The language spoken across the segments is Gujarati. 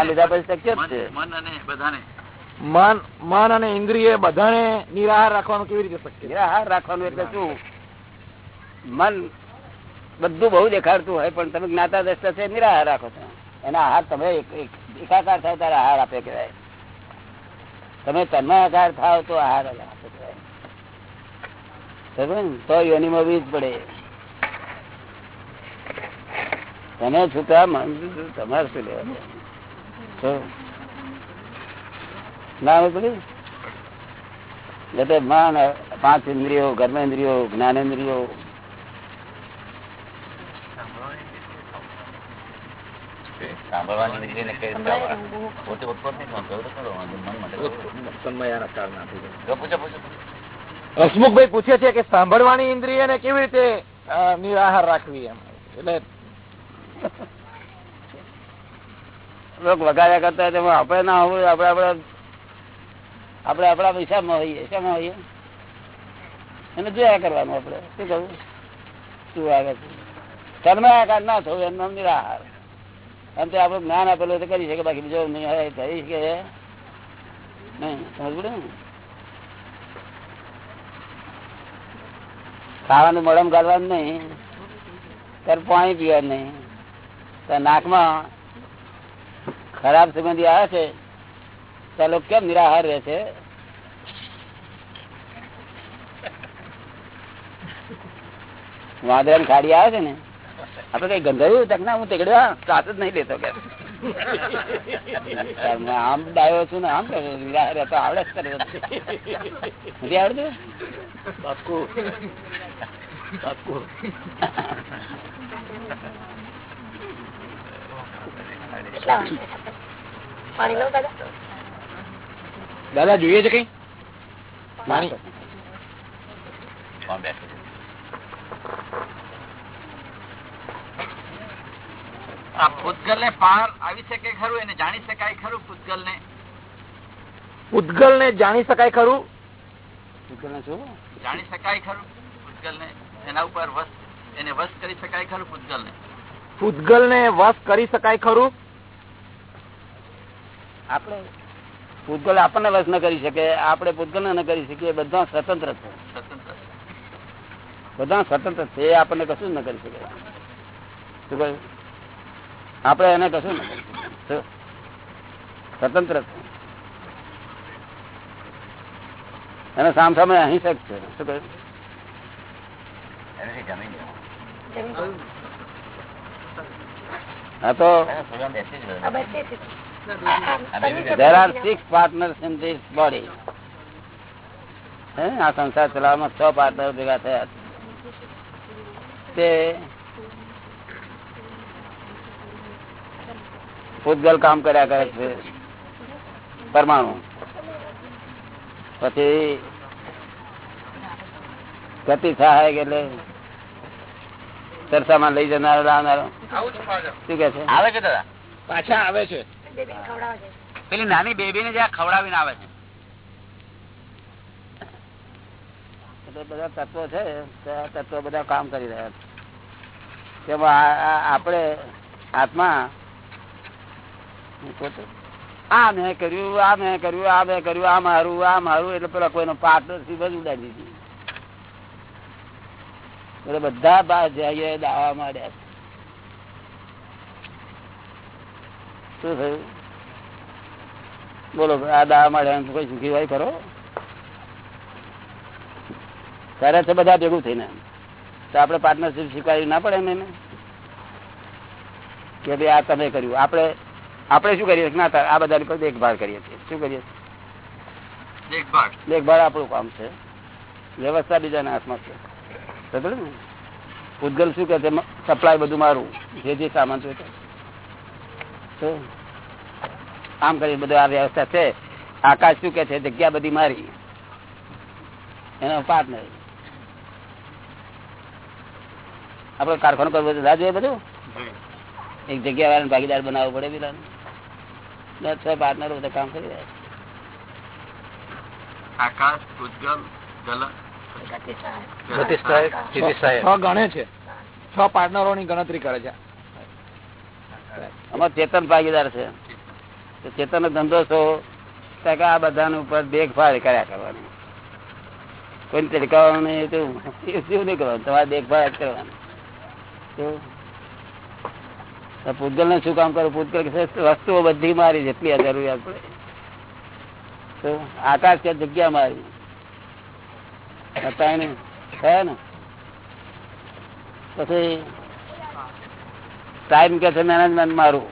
આ લીધા પછી શક્ય જ છે. મન અને બધાને. મન મન અને ઇન્દ્રિય બધાને નિરાહાર રાખવાનું કેવી રીતે શક્ય? નિરાહાર રાખવાનું એટલે શું? મન બધું બહુ દેખાડતું હોય પણ તમે જ્ઞાતા દ્રષ્ટા છે નિરાહાર રાખો છો. એના આહાર તમે એક- એક- એકાકાર થાય ત્યારે આહાર આપે કહેવાય. તમે તન્માકાર થાવ તો આહાર આપે કહેવાય. તો યોનિમાં વીજ પડે. તમે છૂટા મન તમારે શું લેવા દેવા? શું? ના આવે એટલે મન પાંચ ઇન્દ્રિયો કર્મેન્દ્રિયો જ્ઞાનેન્દ્રિયો. હસમુખભાઈ પૂછે છે કે સાંભળવાની ઇન્દ્રિય ને કેવી રીતે નિરાહાર રાખવી એમ. એટલે લોકો વગાડ્યા કરતા હોય તેમાં આપણે ના હોવું, આપણે આપણે આપણે આપણા પૈસામાં હોઈએ, શામાં હોઈએ? એને જોયા કરવાનું આપણે, શું કરવું? શું છે તન્મયાકાર ના થવું એમ નામ નિરાહાર. અને તે આપણું જ્ઞાન આપેલું તો કરી શકે, બાકી બીજો નહીં કરી શકે. નહીં સમજ ખાવાનું મળમ ગાળવાનું નહીં, ત્યારે પાણી પીવાનું નહીં. નાકમાં ખરાબ સુગંધી આવે છે લોકો કેમ નિરાહાર રહે છે? વાદળા ખાડી આવે છે ને? આપડે કઈ ગંધાયું તક ના, હું તેગડ્યા સાથ જ નહીં લેતો કે. આમ ડાયો છું ને, આમ. નિરાહાર તો આવડે જ કર્યો નથી આવડતું? પાક્કું દાદા. જોઈએ છે કઈ? પાણી. ભૂતગલ ને પાર આવી શકે ખરું એને જાણી શકાય ખરું ભૂતગલ ને ભૂતગલ ને જાણી શકાય ખરું? શું? જાણી શકાય ખરું ભૂતગલ ને એના ઉપર વસ્ત એને વશ કરી શકાય ખરું ભૂતગલ ને ભૂતગલ ને વશ કરી શકાય ખરું? આપણે ભૂતગલ આપણને વશ ન કરી શકે આપણે ભૂતગલ ન કરી શકીએ બધા સ્વતંત્ર છે. બધા સ્વતંત્ર છે એ આપણને કશું જ ન કરી શકે. શું કહ્યું? આપણે એને કશું ન કરી શકીએ. સ્વતંત્ર છે. અને સામ સામે અહિંસક છે. શું કહ્યું. હા તો there are six partners in this body. હે? આ સંસાર ચલાવવામાં છ પાર્ટનર ભેગા થયા છે. તે પૂતગલ કામ કર્યા કરે છે પરમાણુ. પછી ગતિ સહાયક એટલે ચર્ચામાં લઈ જનારો લાવનારો. શું કે છે? આવે છે દાદા? પાછા આવે છે. પેલી નાની બેબી ને જ્યાં ખવડાવીને આવે છે. એટલે બધા તત્વો છે તત્વો બધા કામ કરી રહ્યા છે. તેમાં આપણે આત્મા પોતે આ મેં કર્યું આ મેં કર્યું આ મેં કર્યું આ મારું આ મારું એટલે પેલા કોઈનો પાર્ટનરશીપ જ ઉડાડી દીધી. એટલે બધા દાવા માંડ્યા શું થયું? બોલો આ દાવા એમ કોઈ સુખી હોય કરો કરે છે બધા ભેગું થઈને તો આપણે પાર્ટનરશીપ સ્વીકારવી ના પડે એમ એને? કે ભાઈ આ તમે કર્યું. આપણે આપણે શું કરીએ? ના આ બધાની કોઈ દેખભાળ કરીએ છીએ. શું કરીએ? દેખભાળ. દેખભાળ આપણું કામ છે. વ્યવસ્થા બીજાના હાથમાં છે. સમજ ને? ઉદગલ શું કે છે? સપ્લાય બધું મારું. જે જે સામાન છે તો. આમ કરી બધું આ વ્યવસ્થા છે. આકાશ શું કે છે? જગ્યા બધી મારી. એનો પાર્ટનર આપડે કારખાનું કરવું બધું રાજુ બધું? એક જગ્યા વાળાને ભાગીદાર બનાવવું પડે પેલા છ પાર્ટનરો બધા કામ કરી રહ્યા. આકાશ ઉજ્જવલ ગણે છે. છ પાર્ટનરો ની ગણતરી કરે છે. અમારે ચેતન ભાગીદાર છે. ચેતન ધંધો છો કે આ બધાની ઉપર દેખભાળ કર્યા કરવાની. કોઈ તડકાવાનું નહીં તો શું નહીં કરવાનું? તમારે દેખભાળ જ કરવાની. પૂતગલ ને શું કામ કરું પૂતગલ વસ્તુઓ બધી મારી, જેટલી જરૂરિયાત પડે. તો આકાશ કે જગ્યા મારી. હતા ને? પછી ટાઈમ કે છે મેનેજમેન્ટ મારું.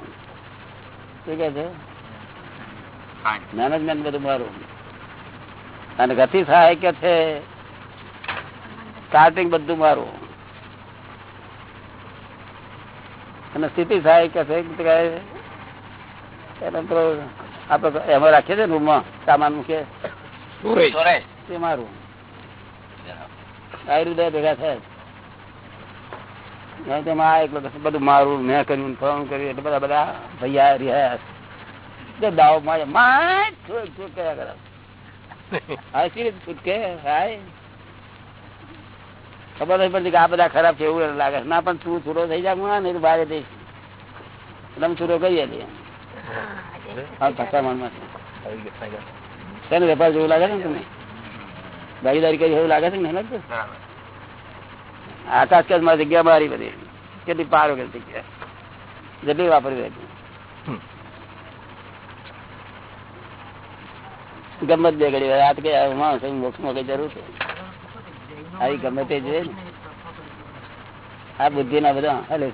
શું કે છે? મેનેજમેન્ટ બધું મારું. અને ગતિ સહાય કે છે? સ્ટાર્ટિંગ બધું મારું. અને સ્થિતિ સહાય કે છે? આપડે એમાં રાખીએ છીએ રૂમમાં સામાન મૂકીએ તે મારું. આયુર્વેદ ભેગા થાય. તેમાં તો એકલો બધું મારું મેં કર્યું ફોન કર્યું એટલે બધા બધા ભૈયા રહ્યા જે દાવો મારે. ખબર નથી પડતી કે આ બધા ખરાબ છે એવું લાગે. ના, પણ તું છૂટો થઈ જા માં નહીં દઈશ અમે છૂટો કહીએ લઈએ માલમાં છે. વેપાર જેવું લાગે છે ને તમે ભાગીદારી કરી એવું લાગે છે ને લાગતું આકાશ કે મારી જગ્યા મારી બધી. કેટલી પાર કેટલી જગ્યા. જેટલી વાપરવી હતી ગમત બે ઘડી રાત કે માણસ મોક્ષમાં કઈ જરૂર છે? આવી ગમે તે જોઈએ ને. આ બુદ્ધિ ના બધા હલે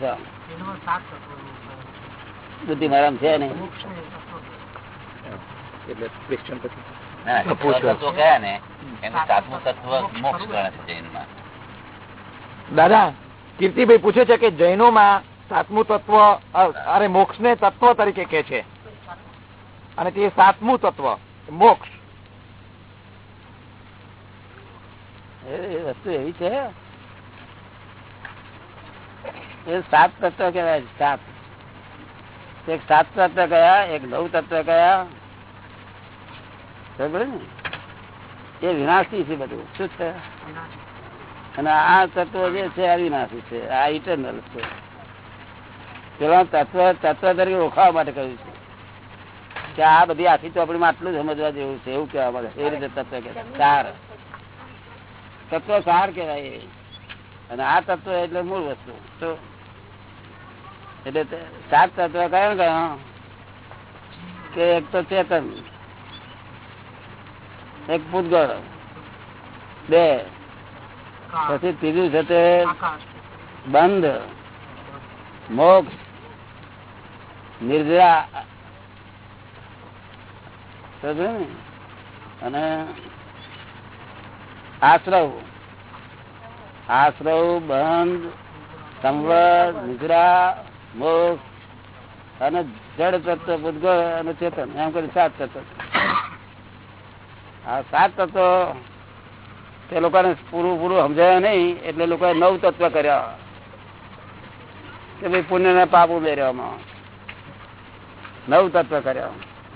બુદ્ધિ મારામ છે ને એટલે ક્રિશ્ચન પછી? દાદા કીર્તિભાઈ પૂછે છે કે જૈનોમાં સાતમું તત્વ અરે મોક્ષ ને તત્વ તરીકે કે છે. અને તે સાતમું તત્વ મોક્ષ. વસ્તુ એવી છે? એ સાત તત્વ કહેવાય સાત. એક સાત તત્વ કયા, એક નવ તત્વ કયા? સમજ્યો ને? એ વિનાશી છે બધું. શું છે? અને આ તત્વ જે છે, આ વિનાશી છે, આ ઇટરનલ છે. પેલા તત્વ તત્વ તરીકે ઓળખાવા માટે કહ્યું છે. કે આ બધી આખી ચોપડીમાં આટલું સમજવા જેવું છે, એવું કહેવા મળે. એ રીતે તત્વ ચાર તત્વ સાર કહેવાય અને આ તત્વ એટલે મૂળ વસ્તુ. એટલે સાત તત્વ કયા કયા? કે એક તો ચેતન, એક પૂતગળ બે, પછી ત્રીજું છે તે બંધ, મોક્ષ, નિર્જરા? અને આશ્રવ. આશ્રવ, બંધ સંવર નિદ્રા, મોક્ષ, અને જડ તત્વ બુદ્ધ અને ચેતન. એમ કરી સાત તત્વ. આ સાત તત્વ તે લોકોને પૂરું પૂરું સમજાય નહીં, એટલે લોકોએ નવ તત્વ કર્યા. કે ભાઈ પુણ્ય ને પાપ ઉમેરવામાં નવ તત્વ કર્યા.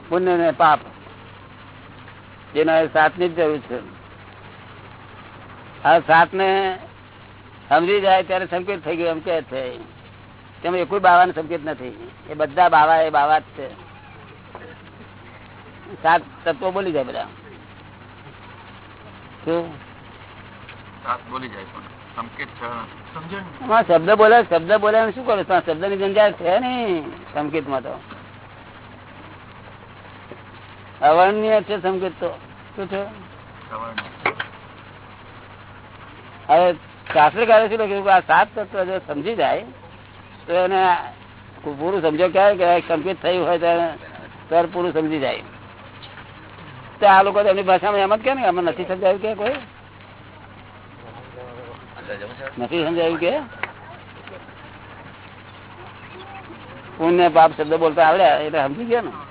પુણ્ય ને પાપ. જેના સાતની જરૂર છે. આ સાત ને સમજી જાય ત્યારે સંકેત થઈ ગયો એમ કે છે. તેમાં કોઈ બાવાને સંકેત નથી. એ બધા બાવા એ બાવા જ છે. સાત તત્વો બોલી જાય બધા. સંકેત શબ્દ બોલે શબ્દ બોલે શું કરો? શબ્દની જંજાર છે ને સંકેતમાં તો. અવર્ણનીય છે સંકેત તો. શું છે? હવે શાસ્ત્રકારે શું લખ્યું? આ સાત તત્વ જો સમજી જાય, તો એને પૂરું સમજો ક્યારે કે સંકેત થયું હોય ત્યારે ત્યારે પૂરું સમજી જાય. તો આ લોકો એમની ભાષામાં એમ જ કે ને અમે નથી સમજાયું કે કોઈ? નથી સમજાયું કે? પુણ્ય પાપ શબ્દ બોલતા આવડ્યા, એટલે સમજી ગયા ને?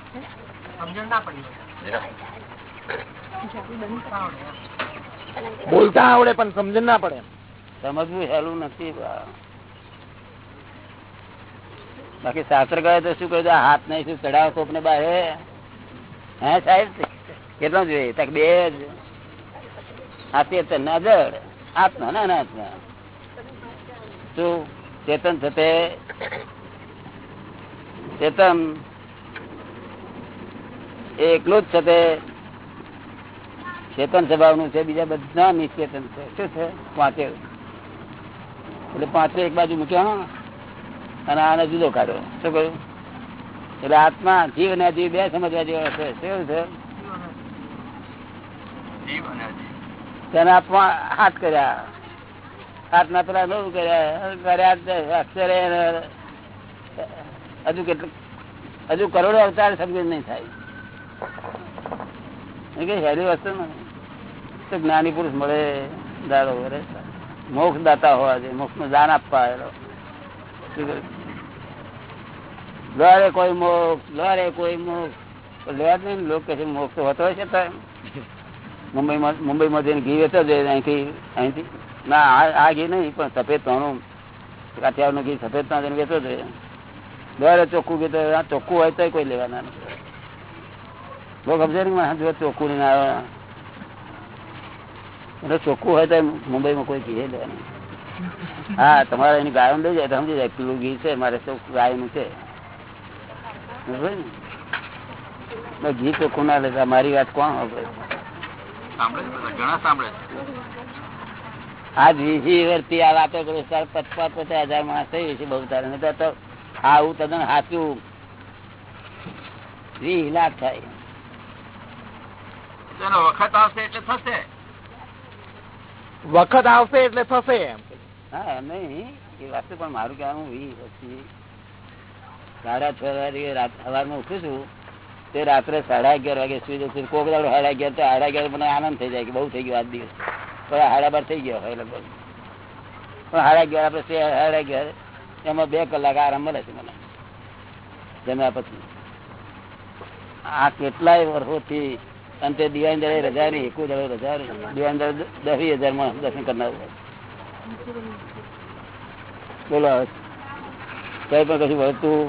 બોલતા આવડે પણ સમજણ ના પડે. સમજવું હેલું નથી બાકી શાસ્ત્ર કહે તો શું કહ્યું હાથ નહીં શું ચડાવ કોપ ને બારે? હે સાહેબ? કેટલો જોઈએ? તક બે જ. આ ચેતન ના જડ આત્મા ના ના આત્મા શું? ચેતન થતે ચેતન? એ એકલું જ છે તે. ચેતન સ્વભાવનું છે બીજા બધા નિશ્ચેતન છે. શું છે? પાંચે એટલે પાંચે એક બાજુ મૂક્યો અને આને જુદો કાઢ્યો. શું કહ્યું? એટલે આત્મા જીવ અને જીવ બે સમજવા જેવા છે. શું છે. તેને આપવા હાથ કર્યા. હાથ ના પેલા નવું કર્યા. કર્યા અક્ષરે હજુ કેટલું હજુ કરોડો અવતાર સમજ નહીં થાય. હેરી વસ્તુ ને જ્ઞાની પુરુષ મળે દાડો વરે મોક્ષ દાતા હોવા જોઈએ મોક્ષનું દાન આપવા આવેલો. લરે કોઈ મોક્ષ લરે કોઈ મોક્ષ. લેવા જ નહીં લોકો મોક્ષ હોતો છે ત્યાં મુંબઈમાં મુંબઈમાં જઈને ઘી વેચો છે અહીંથી અહીંથી. ના, આ ઘી નહીં, પણ સફેદ તણું કાઠિયાવાડનું ઘી સફેદ ત્યાં જઈને વેચો છે દર ચોખ્ખું ઘી તો ચોખ્ખું હોય તો કોઈ લેવાના નથી. ચોખ્ખું નહીં આવે. એટલે ચોખ્ખું હોય તો મુંબઈમાં કોઈ ઘી લેવાનું હા, તમારે એની ગાયો લઈ જાય, સમજી જાય, પેલું ઘી છે, મારે ચોખ્ખું ગાયનું છે. ઘી ચોખ્ખું ના લેતા મારી વાત કોણ હોય પચાસ હજાર માણસ થઈ છે બહુ તારે તો આવું તદ્દન સાચું. વીસ લાખ થાય. તેનો વખત આવશે એટલે થશે. વખત આવશે એટલે થશે એમ. હા નહીં. એ વાત પણ મારું કહેવાનું વીસ પછી સાડા છ વાગે રાત સવારમાં ઉઠું છું તે રાત્રે સાડા અગિયાર વાગે સુઈ જશે કોક દાડો સાડા અગિયાર તો સાડા અગિયાર મને આનંદ થઈ જાય કે બહુ થઈ ગયો આજ દિવસ. પણ સાડા બાર થઈ ગયો હોય લગભગ. પણ સાડા અગિયાર આપણે સાડા અગિયાર એમાં બે કલાક આરામ મળે છે મને. જમ્યા પછી. આ કેટલાય વર્ષોથી અને તે દિવાળી રજા નહીં એકું દાડે રજા નહીં દિવાળી દસ હજારમાં દર્શન કરનાર બોલો. કઈ પણ કશું વળતું?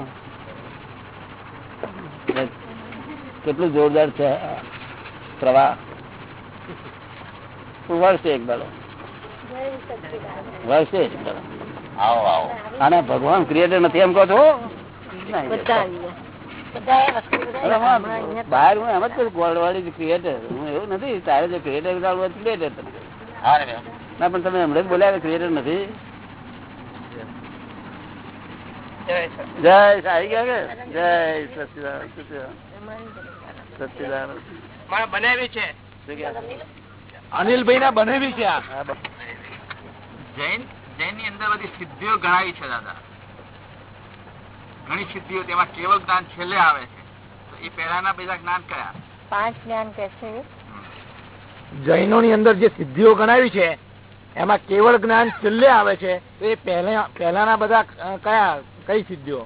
કેટલું જોરદાર છે પ્રવાહ. વર્ષે એક બાળો. વર્ષે એક આવો આવો. આને ભગવાન ક્રિએટર નથી એમ કહો છો? બહાર હું એમ જ કરું ગોળવાળી ક્રિએટર હું એવું નથી તારે જે ક્રિએટર ક્રિએટર ને પણ તમે હમણાં જ બોલ્યા ક્રિએટર નથી. જય સારી ગયા કે? જય સચિદાન સચિદાન સચિદાન બનાવી છે. અનિલભાઈ ના બનાવી છે જૈન જૈનની અંદર બધી સિદ્ધિઓ ગણાવી છે દાદા. ઘણી સિદ્ધિઓ તેમાં કેવળ જ્ઞાન છેલ્લે આવે છે. તો એ પહેલાના બધા જ્ઞાન કયા? પાંચ જ્ઞાન કે છે. જૈનો ની અંદર જે સિદ્ધિઓ ગણાવી છે એમાં કેવળ જ્ઞાન છેલ્લે આવે છે તો એ પહેલા પહેલાના બધા કયા કઈ સિદ્ધિઓ?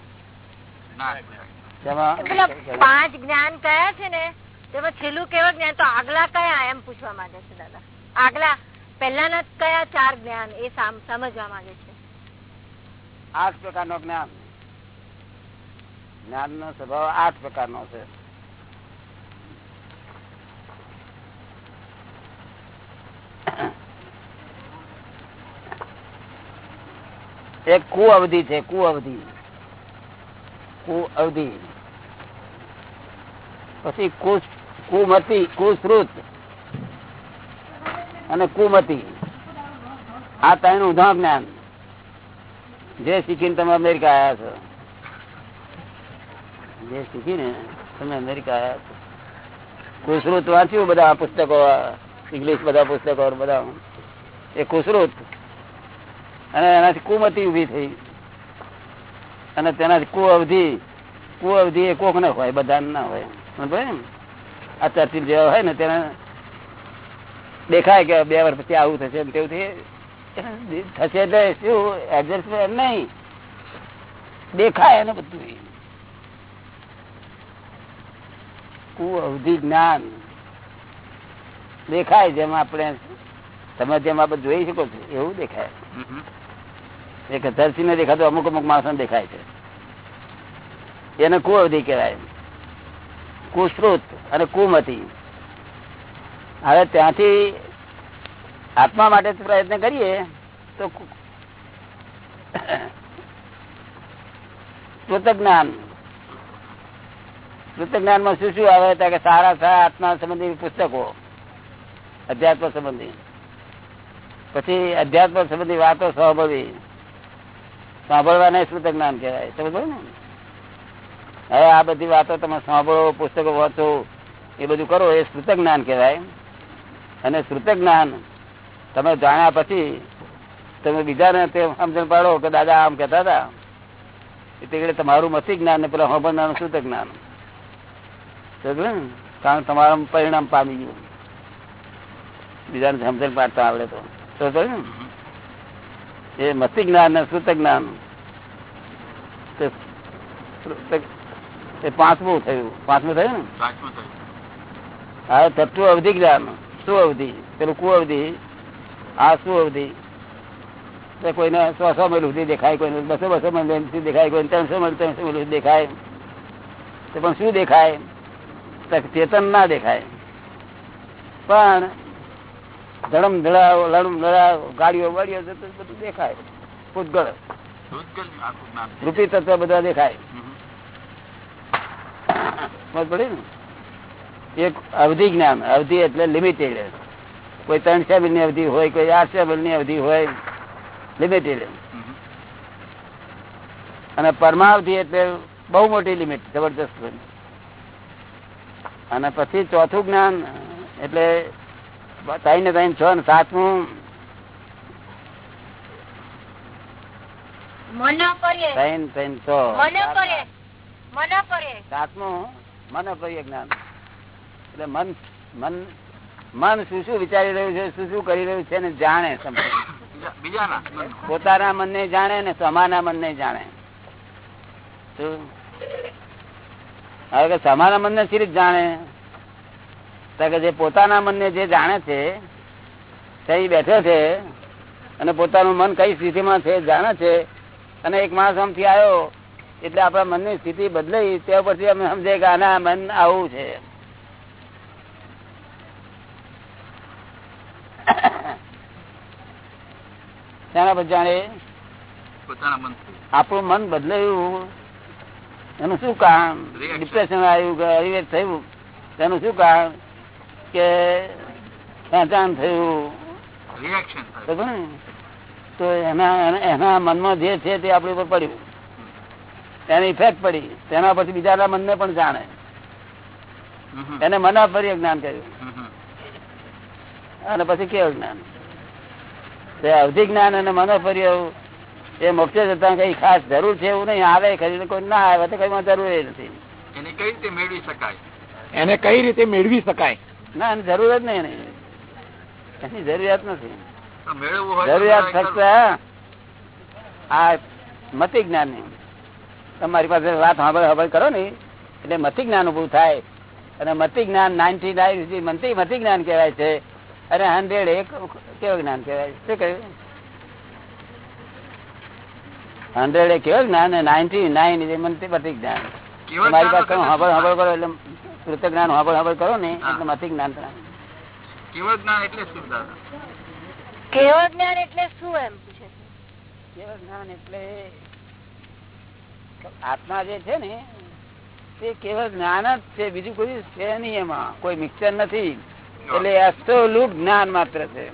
પાંચ જ્ઞાન કયા છે ને? તેમાં છેલ્લું કેવળ જ્ઞાન તો આગલા કયા એમ પૂછવા માંગે છે દાદા. આગલા પહેલાના કયા ચાર જ્ઞાન એ સમજવા માંગે છે. આઠ પ્રકારનો જ્ઞાન. જ્ઞાન નો સ્વભાવ આઠ પ્રકારનો છે. એક કુ અવધિ છે કુ અવધિ કુ અવધિ પછી કુમતી કુશ્રુત અને કુમતી. આ ત્રણ ઉધા જ્ઞાન. જે શીખીને તમે અમેરિકા આવ્યા છો. જે શીખીને તમે અમેરિકા આવ્યા વાંચ્યું બધા પુસ્તકો ઇંગ્લિશ બધા પુસ્તકો બધા? એ કુસરુત અને એનાથી કુમતી ઊભી થઈ. અને તેનાથી કુ અવધિ કુ અવધિ એ કોક ને હોય. બધા ના હોય ને જેવા હોય ને, તેના દેખાય કે બે વર્ષ પછી આવું થશે તેવું થશે એટલે શું? એડજસ્ટમેન્ટ નહીં. દેખાય એને બધું. કુ અવધિ જ્ઞાન દેખાય જેમ આપણે તમે જેમ આપણે જોઈ શકો છો એવું દેખાય એક ધરતી ને દેખાતો અમુક અમુક માણસો દેખાય છે. એને કુ અવધિ કહેવાય. કુશ્રુત અને કુમતી. હવે ત્યાંથી આત્મા માટે પ્રયત્ન કરીએ તો કૃતજ્ઞાન શ્રુત જ્ઞાનમાં શું શું આવે? કે સારા સારા આત્મા સંબંધી પુસ્તકો. અધ્યાત્મ સંબંધી. પછી અધ્યાત્મ સંબંધી વાતો સાંભળવી સાંભળવાને જ્ઞાન કહેવાય. સમજો ને? હવે આ બધી વાતો તમે સાંભળો, પુસ્તકો વાંચો, એ બધું કરો, એ જ્ઞાન કહેવાય. અને જ્ઞાન તમે જાણ્યા પછી તમે બીજાને તે સમજણ પાડો કે દાદા આમ કહેતા હતા. એટલે તમારું મથી જ્ઞાન ને પેલા શ્રુત જ્ઞાન? કારણ તમારા પરિણામ પામી ગયું. બીજાને સમજણ પાડતા આવડે તો. એ મસ્તી જ્ઞાન ને શ્રુત જ્ઞાન. એ પાંચમું થયું. પાંચમું થયું ને? હા તત્વ અવધિ જ્ઞાન. શું અવધિ? પેલું કુ અવધિ? આ શું અવધિ? કોઈને સો સો માઇલ સુધી દેખાય કોઈને બસો બસો સુધી દેખાય કોઈને ત્રણસો માઇલ ત્રણસો સુધી દેખાય. તો પણ શું દેખાય? ચેતન ના દેખાય. પણ ધડમ ધડાવ લડમ ધડાવ ગાડીઓ વાડીઓ બધું દેખાય. જ્ઞાન રૂપી તત્વ બધા દેખાય. પડી ને? એક અવધિ જ્ઞાન અવધિ એટલે લિમિટેડ કોઈ ત્રણસો મિલની અવધિ હોય કોઈ આઠસો મિલની અવધિ હોય લિમિટેડ અને પરમાવધિ એટલે બહુ મોટી લિમિટ જબરદસ્ત અને પછી ચોથું જ્ઞાન એટલે ત્રણ ને ત્રણ છ ને સાતમું. મન ત્રણ ત્રણ છ. મન કરીએ. મન કરીએ. સાતમું મન અપ્રિય જ્ઞાન. એટલે મન મન મન શું શું વિચારી રહ્યું છે શું શું કરી રહ્યું છે ને જાણે સમજે. બીજા- મન. મનનું. જાણે ને સમાના મનને જાણે. શું? હવે સમાના મનને સી રીતે જાણે? કે જે પોતાના મનને જે જાણે છે તે બેઠો છે અને પોતાનું મન કઈ સ્થિતિમાં છે જાણે છે અને એક માણસ આમથી આવ્યો એટલે આપણા મનની સ્થિતિ બદલાઈ તે પછી અમે સમજે કે આના મન આવું છે. તેના પછી જાણે? આપણું મન બદલાયું. એનું શું કારણ ડિપ્રેશન આવ્યું કે અવિવેક થયું? તેનું શું કારણ કે પહેચાન થયું? ને? તો એના એના- એના મનમાં જે છે તે આપણી ઉપર પડ્યું. એની ઇફેક્ટ પડી. તેના પછી બીજાના મનને પણ જાણે. એને મના ફરી જ્ઞાન કર્યું. અને પછી કેવું જ્ઞાન? અવધિ જ્ઞાન અને મનોફર્ય એ મોક્ષ જતા કઈ ખાસ જરૂર છે એવું નહીં. આવે ખરી કોઈ ના આવે તો કઈ જરૂર નથી. એને કઈ રીતે મેળવી શકાય? એને કઈ રીતે મેળવી શકાય? ના એની જરૂર જ નહીં એની. જરૂરિયાત નથી. જરૂરિયાત ફક્ત આ મતિ જ્ઞાનની તમારી પાસે વાત સાંભળ સાંભળ કરો ને. એટલે મતિ જ્ઞાન ઉભું થાય. અને મતિ જ્ઞાન નાઇન્ટી નાઇન મતિ મતિ જ્ઞાન કહેવાય છે. અને હંડ્રેડ એક કેવું જ્ઞાન કહેવાય શું કહ્યું? હંડ્રેડ એ કેવું જ્ઞાન નાઇન્ટી નાઇન એ મતિ જ્ઞાન. મારી પાસે વગર હબર કરો એટલે કૃત જ્ઞાન સાંભળ હબર કરો ને એટલે મતિ જ્ઞાન થાય. કેવળ જ્ઞાન એટલે શું કેવળ જ્ઞાન એટલે શું એમ પૂછે? કેવળ જ્ઞાન એટલે આત્મા જે છે ને તે કેવળ જ્ઞાન જ છે બીજું કોઈ છે નહીં એમાં. કોઈ મિક્સર નથી. એટલે એબ્સોલ્યુટ જ્ઞાન માત્ર છે.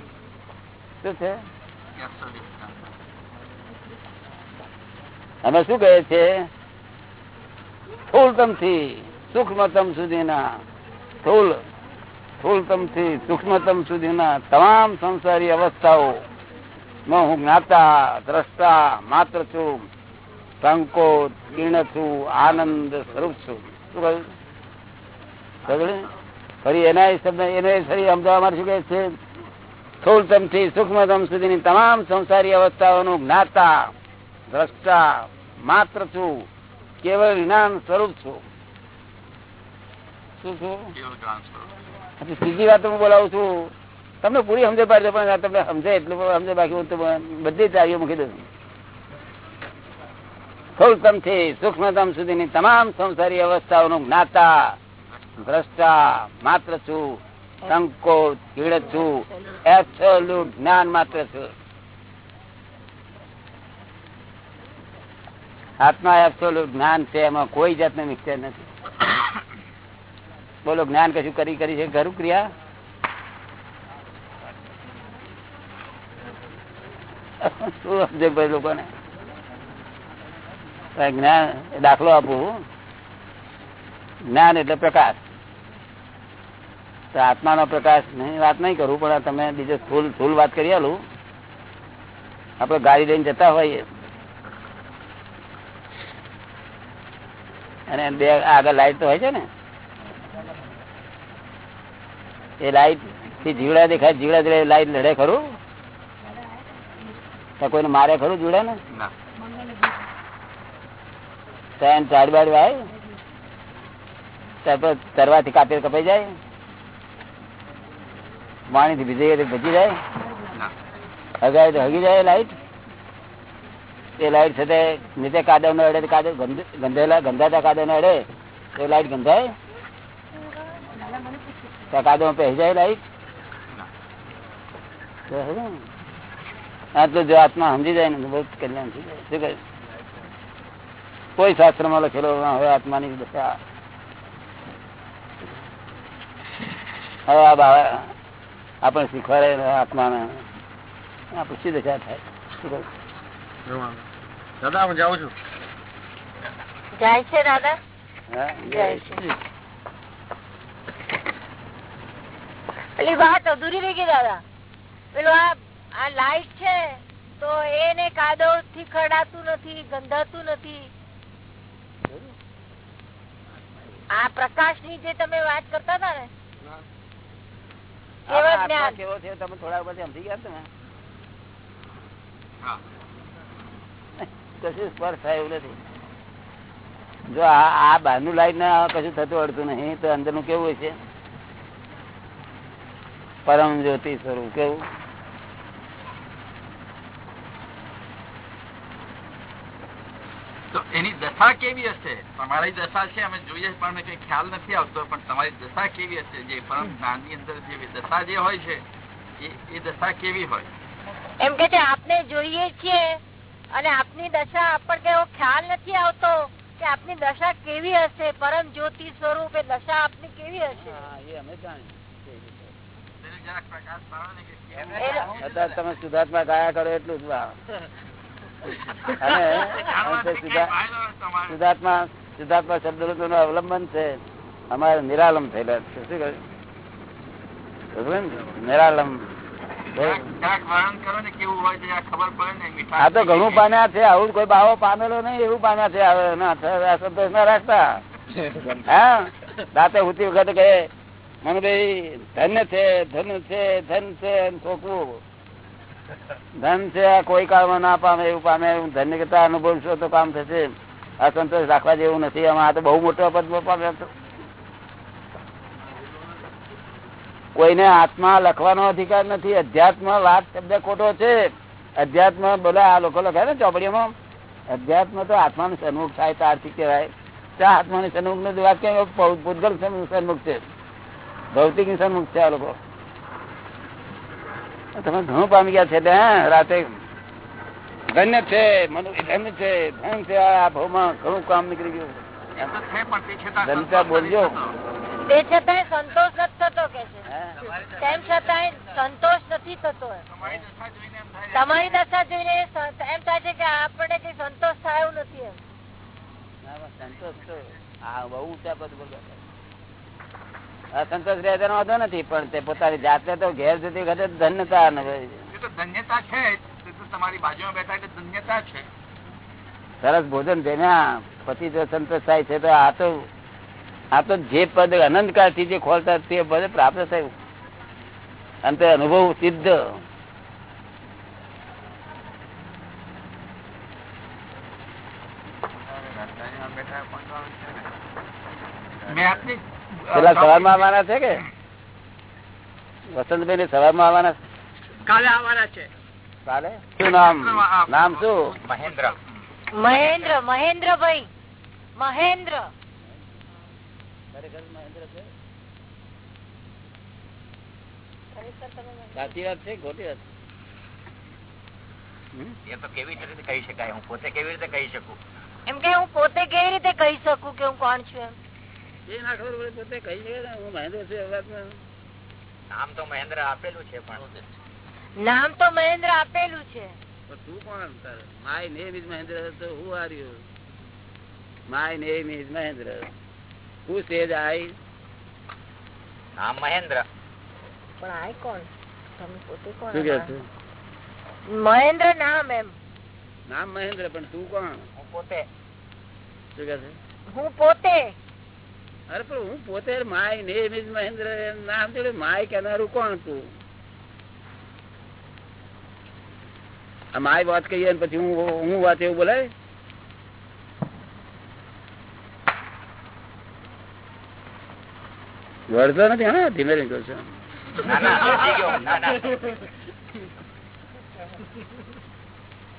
શું છે. અમે શું કહે છે? સ્થૂળતમથી સૂક્ષ્મતમ સુધીના સ્થૂળ સ્થૂળતમથી સૂક્ષ્મતમ સુધીના તમામ સંસારી અવસ્થાઓ હું જ્ઞાતા, દ્રષ્ટા, માત્ર છું, સંકોચ, કિર્ણ છું, આનંદ સ્વરૂપ છું. શું કહ્યું? ફરી એના શબ્દ, એને ફરી અમદાવાદ શું કહે છે? સ્થૂળતમથી સૂક્ષ્મતમ સુધીની તમામ સંસારી અવસ્થાઓનું જ્ઞાતા દ્રષ્ટા માત્ર છું કેવળ જ્ઞાન સ્વરૂપ છું. શું છું. સીધી વાત હું બોલાવું છું તમને પૂરી સમજે પાડજો પણ તમને સમજે એટલું સમજે બાકી હું તો બધી ચાવીઓ મૂકી દઉં સ્થૂળતમથી સૂક્ષ્મતમ સુધીની તમામ સંસારી અવસ્થાઓનું જ્ઞાતા દ્રષ્ટા માત્ર છું સંકોચ કીડ છું એબ્સોલ્યુટ જ્ઞાન માત્ર છું. આત્મા એબ્સોલ્યુટ જ્ઞાન છે, એમાં કોઈ જાતનું મિક્સર નથી. બોલો, જ્ઞાન કશું કરી કરી છે? ખરું ક્રિયા? શું સમજે દાખલો આપું જ્ઞાન એટલે પ્રકાશ. તો આત્માનો પ્રકાશ નહીં, વાત નહીં કરું, પણ તમે બીજે સ્થૂલ સ્થૂલ વાત કરી આલું. આપડે ગાડી લઈને જતા હોઈએ. અને બે આગળ લાઈટ તો હોય છે ને? એ લાઈટથી જીવડા દેખાય જીવડા જોડે લાઈટ લડે ખરું? તો કોઈને મારે ખરું જીવડા ને? ત્યાં ચાડ બાડ વાય? તરવાથી કાપી કપાઈ જાય? પાણી થી ભીજી ભજી જાય? હગાય તો હગી જાય લાઈટ એ લાઈટ સાથે નીચે કાદવ નો અડે કાદવ ગંધ- ગંધેલા, ગંધાતા કાદવ નો અડે એ લાઈટ ગંધાય? ત્યાં કાદવ પહેરી જાય લાઈટ આત્મા સમજી જાય કોઈ શાસ્ત્રમાં લખેલો હવે આત્માની દશા. હવે આ બાવા આપણે શીખવાડે આત્માને આપણે શી દશા થાય. શું કહું? દાદા હું જાઉં છું. જાય છે દાદા? જાય છે. પેલી વાત અધૂરી રહી ગઈ દાદા. પેલું આ આ લાઈટ છે તો એને કાદવથી ખરડાતું નથી ગંધાતું નથી. આ પ્રકાશની જે તમે વાત કરતા હતા ને કેવા છે તમે થોડા સમજી ગયા તમે હા. કશું સ્પર્શ થાય એવું નથી. જો આ આ બહારનું લાઈટ ના કશું થતું અડતું નહીં તો અંદરનું કેવું હોય છે? પરમ જ્યોતિ સ્વરૂપ કેવું? તો એની દશા કેવી હશે? તમારી દશા છે અમે જોઈએ પણ કઈ ખ્યાલ નથી આવતો પણ તમારી દશા કેવી હશે? જે પરમ જ્ઞાનની અંદર જે દશા જે હોય છે એ એ દશા કેવી હોય? એમ કે છે આપને જોઈએ છીએ અને આપની દશા આપણને એવો ખ્યાલ નથી આવતો કે આપની દશા કેવી હશે? પરમ જ્યોતિ સ્વરૂપે દશા આપની કેવી હશે? તમે સુધાર્થમાં ગાયા કરો એટલું જ વા. અને અને તે સુધા- તમારે. શુદ્ધાત્મા શુદ્ધાત્મા શબ્દનું અવલંબન છે. અમારે નિરાલમ થયેલા છે. શું કહ્યું? નિરાલમ આ તો ઘણું પામ્યા છે આવું કોઈ બાવો પામેલો નહીં એવું પામ્યા છે હવે સંતોષ ના રાખતા. હા? દાંતે ઉતી વખત કહે મને ભાઈ ધન્ય છે ધન છે ધન છે ઠોકવું ધન છે આ કોઈ કાળમાં ના પામે એવું પામે એવું ધન્ય કરતા અનુભવશો તો કામ થશે. આ સંતોષ રાખવા જેવું નથી આમાં આ તો બહુ મોટો પદ પામ્યા તો કોઈને આત્મા લખવાનો અધિકાર નથી. અધ્યાત્મ વાત શબ્દ ખોટો છે. અધ્યાત્મ બોલે આ લોકો લખાય ને ચોપડીમાં અધ્યાત્મ તો આત્માનું સન્મુખ થાય તારથી કહેવાય. ત્યાં આત્માની સન્મુખનું વાક્ય ભૂતગલ સન્મુખ છે. ભૌતિક સન્મુખ છે આ લોકો. તમે ઘણું પામી ગયા છે રાતે. ધન્ય છે મનુ ધન્ય છે ધન છે આ ભાવમાં ઘણું કામ નીકળી ગયું. તો તે ધનતા બોલજો. તે છતાંય સંતોષ નથી થતો કે છે. તેમ છતાંય સંતોષ નથી થતો તમારી દશા જોઈને એમ. થાય તમારી દશા જોઈને સ- એમ થાય છે કે આપણને કઈ સંતોષ થાય એવું નથી એમ. સંતોષ તો આ બહુ ઊંચા પદ પર બેઠા. રહે તેનો વાંધો નથી પણ તે પોતાની જાતે તો ઘેર જતી વખતે ધન્યતા છે. એ તો ધન્યતા છે જ તે તો તમારી બાજુમાં બેઠા એટલે ધન્યતા છે. સરસ ભોજન જમ્યા પછી જો સંતોષ થાય છે તો આ તો આ તો જે પદ અનંત કાળથી જે ખોલતા તે પદ પ્રાપ્ત થયું. અંતે અનુભવ સિદ્ધ. મેં આવવાના છે કે? વસંતભાઈ ને સવારમાં આવવાના કાલે આવવાના છે. કાલે? શું નામ? નામ શું? મહેન્દ્ર. મહેન્દ્ર મહેન્દ્રભાઈ. મહેન્દ્ર. ખરેખર મહેન્દ્ર છે સાચી વાત છે ખોટી વાત? એ તો કેવી રીતે કહી શકાય? હું પોતે કેવી રીતે કહી શકું? એમ કે હું પોતે કેવી રીતે કહી શકું કે હું કોણ છું એમ? એ ના ખબર પડે પોતે કહી શકે ને હું મહેન્દ્ર છું નામ તો મહેન્દ્ર આપેલું છે પણ. નામ તો મહેન્દ્ર આપેલું છે. તું કોણ માય નેમ ઇઝ મહેન્દ્ર તો હું are you my name is Mahendra. પણ કોણ? તમે પોતે કોણ શું કે છે? મહેન્દ્ર નામ એમ. નામ મહેન્દ્ર પણ તું કોણ? હું પોતે. શું કે છે? હું પોતે. અરે પણ હું પોતે માય નેમ ઇઝ મહેન્દ્ર એમ નામ જોડે માય કેનારું કોણ તું? આ માય વાત કહીએ પછી હું હું વાત એવું બોલાય? વળતો નથી, હા, ધીમે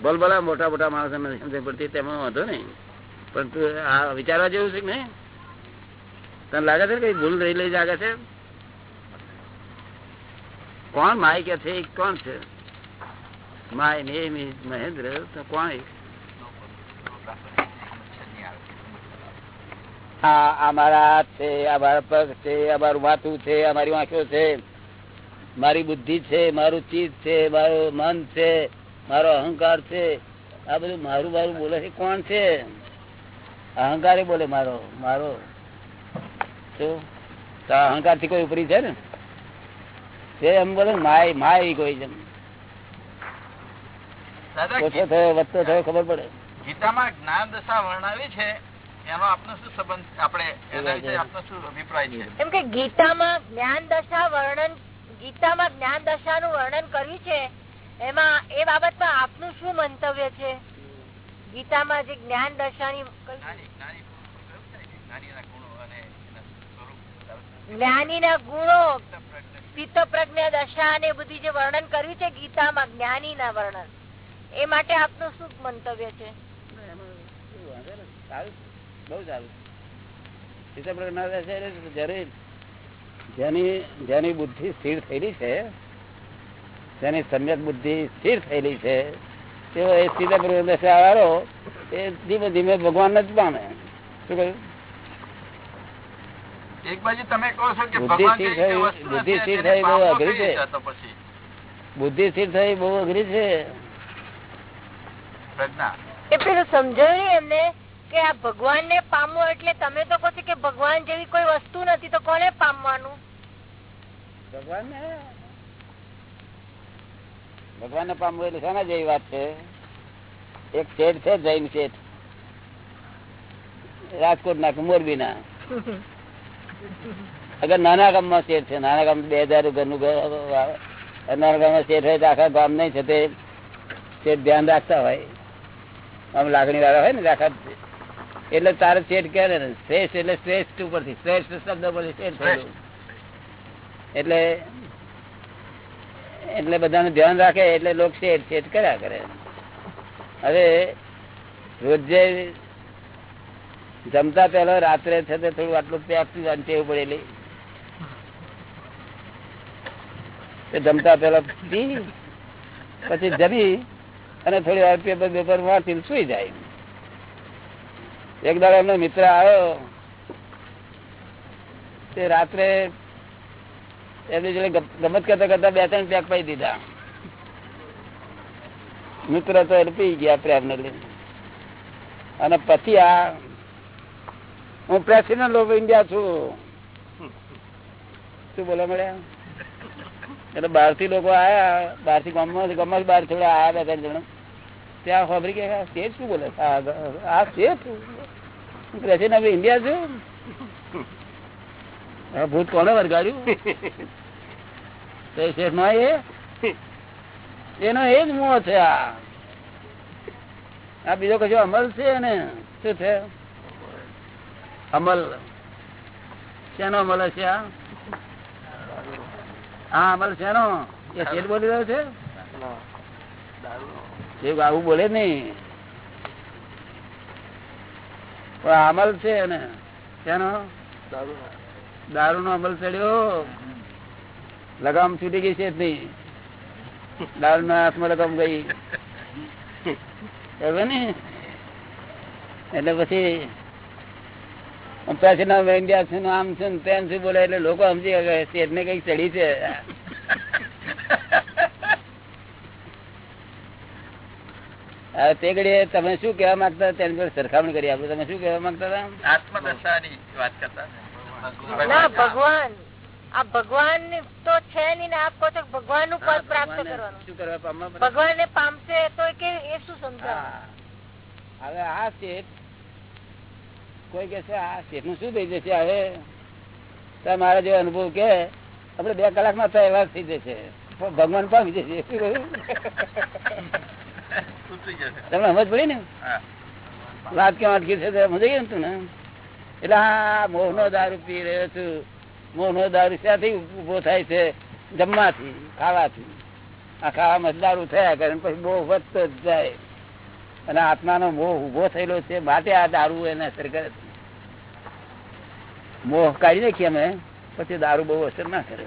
બોલ, બોલા મોટા મોટા માણસો પડતી તેમાં વાંધો નહીં. પણ તું આ વિચારવા જેવું છે ને તને લાગે છે કઈ ભૂલ રહી લઈ જાગે છે? કોણ માય કે છે? કોણ છે? માય ને મહેન્દ્ર કોણ એ? આ આ મારા હાથ છે પગ છે માથું મારી આંખો છે. મારી બુદ્ધિ છે મારું ચિત્ત છે મારું મન છે મારો અહંકાર છે. આ બધું મારું મારું બોલે છે કોણ છે? અહંકાર બોલે મારો મારો. શું અહંકારથી કોઈ ઉપરી છે ને? તે એમ બોલે માય માય કોઈ છે ઓછો થયો વધતો થયો ખબર પડે. ગીતામાં જ્ઞાન દશા વર્ણવી છે એનો આપનો શું સંબંધ આપણે એના વિશે આપનો શું અભિપ્રાય છે? એમ કે ગીતામાં જ્ઞાન દશા વર્ણન ગીતામાં જ્ઞાન દશાનું વર્ણન કર્યું છે એમાં એ બાબતમાં આપનું શું મંતવ્ય છે? ગીતામાં જે જ્ઞાન દશાની જ્ઞાની જ્ઞાની પુરુષો કયું થાય છે? જ્ઞાનીના ગુણો અને એના સ્વરૂપ. જ્ઞાનીના ગુણો પ્રજ્ઞ દશા અને બધી જે વર્ણન કર્યું છે ગીતામાં જ્ઞાનીના વર્ણન એ માટે આપનું શું મંતવ્ય છે? બહુ સારું. ચિત્ત પ્રજ્ઞા દશા જ્યારે જેની જેની બુદ્ધિ સ્થિર થયેલી છે જેની સમ્યક બુદ્ધિ સ્થિર થયેલી છે તેઓ એ સ્થિત દશા વાળો એ ધીમે ધીમે ભગવાન જ પામે શું કહ્યું? એક બાજુ તમે કહો છો બુદ્ધિ સ્થિર થઈ- બુદ્ધિ સ્થિર થઈ બહુ અઘરી છે. બુદ્ધિ સ્થિર થઈ બહુ અઘરી છે. પ્રજ્ઞા. એ પેલું સમજાયું એમને? કે આ ભગવાન ને પામવું એટલે તમે તો કહો કે ભગવાન જેવી કોઈ વસ્તુ નથી, તો કોને પામવાનું? ભગવાન ને ભગવાન ને પામવું એટલે શાના જેવી વાત છે? એક શેઠ છે, જૈન શેઠ. રાજકોટ ના મોરબી ના. અગર નાના ગામમાં શેઠ છે, નાના ગામ બે હજાર ઘરનું ઘર. નાના ગામમાં શેઠ હોય તો આખા ગામ નહીં છે તે ધ્યાન રાખતા હોય. આમ લાગણી વાળા હોય ને, આખા એટલે તારે શેઠ કહે ને શ્રેષ્ઠ એટલે શ્રેષ્ઠ ઉપરથી શ્રેષ્ઠ શબ્દ પરથી શેઠ થયેલું એટલે એટલે બધાનું ધ્યાન રાખે એટલે લોક શેઠ શેઠ કર્યા કરે હવે રોજે જમતા પેલા રાત્રે છે તે થોડું આટલું પીવાની ટેવ પડેલી જમતા પેલા પી પછી જમી અને થોડી વાર પેપર પેપર વાંચી સુઈ જાય એક દાડો એમનો મિત્ર આવ્યો. તે રાત્રે એમની જોડે ગમત કરતા કરતા બે ત્રણ પેક પાઈ દીધા. મિત્ર તો એટલે પી ગયા પ્રેમને લઈને. અને પછી આ હું પ્રેસિડેન્ટ ઓફ ઇન્ડિયા છું. શું બોલા મળ્યા? એટલે બહારથી લોકો આયા બહારથી ગામમાં ગામમાં બહાર થોડા આયા બે ત્રણ જણા. ત્યાં ખબર કે શું બોલે? આ સ્ટેટ પ્રેસિડેન્ટ ઓફ ઇન્ડિયા છું? ભૂત કોને વરગાડ્યું? તો શેઠ નો એ? એનો એ જ મોહ છે આ. આ બીજો કશો અમલ છે ને શું છે? અમલ. શેનો અમલ હશે આ? હા અમલ શેનો? એ શેઠ બોલી રહ્યો છે? આવું બોલે નહીં. અમલ છે ને શેનો દારૂ નો અમલ ચડ્યો લગામ છૂટી ગઈ છે જ નહીં. દારૂ ના હાથમાં લગામ ગઈ. ને? એટલે પછી ઓફ ઇન્ડિયા છે આમ છે તેમ છે બોલે એટલે લોકો સમજી ગયા કે સ્ટેટને કંઈક ચડી છે હવે તે ઘડીએ તમે શું કહેવા માંગતા તેની જોડે સરખામણી કરી આપણે તમે શું કહેવા માંગતા હતા? આત્મદશાની વાત કરતા ના ભગવાન. આ ભગવાન તો છે નહીં આપ કહો છો ભગવાનનું પદ પ્રાપ્ત કરવાનું. શું કરવા પામવા ભગવાન ને પામશે તો કે એ શું સમજાવ? હવે આ સ્ટેટ કોઈ કે છે આ સ્ટેટનું શું થઈ જશે? હવે તો મારા જેવો અનુભવ કે આપડે બે કલાકમાં તો એવા થઈ જશે. ભગવાન પામી જશે. શું. તમને સમજ પડી ને. વાત કેમ અટકી છે સમજાઈ ગયું તું ને? એટલે હા મોહ નો દારૂ પી રહ્યો છું. મોહ નો દારૂ ત્યાંથી ઊભો થાય છે? જમવાથી ખાવાથી. આ ખાવામાં દારૂ થયા કરે અને પછી બહુ વધતો જ જાય. અને આત્માનો મોહ ઊભો થયેલો છે માટે આ દારૂ એને અસર કરે મોહ કાઢી નાખીએ અમે પછી દારૂ બહુ અસર ના કરે.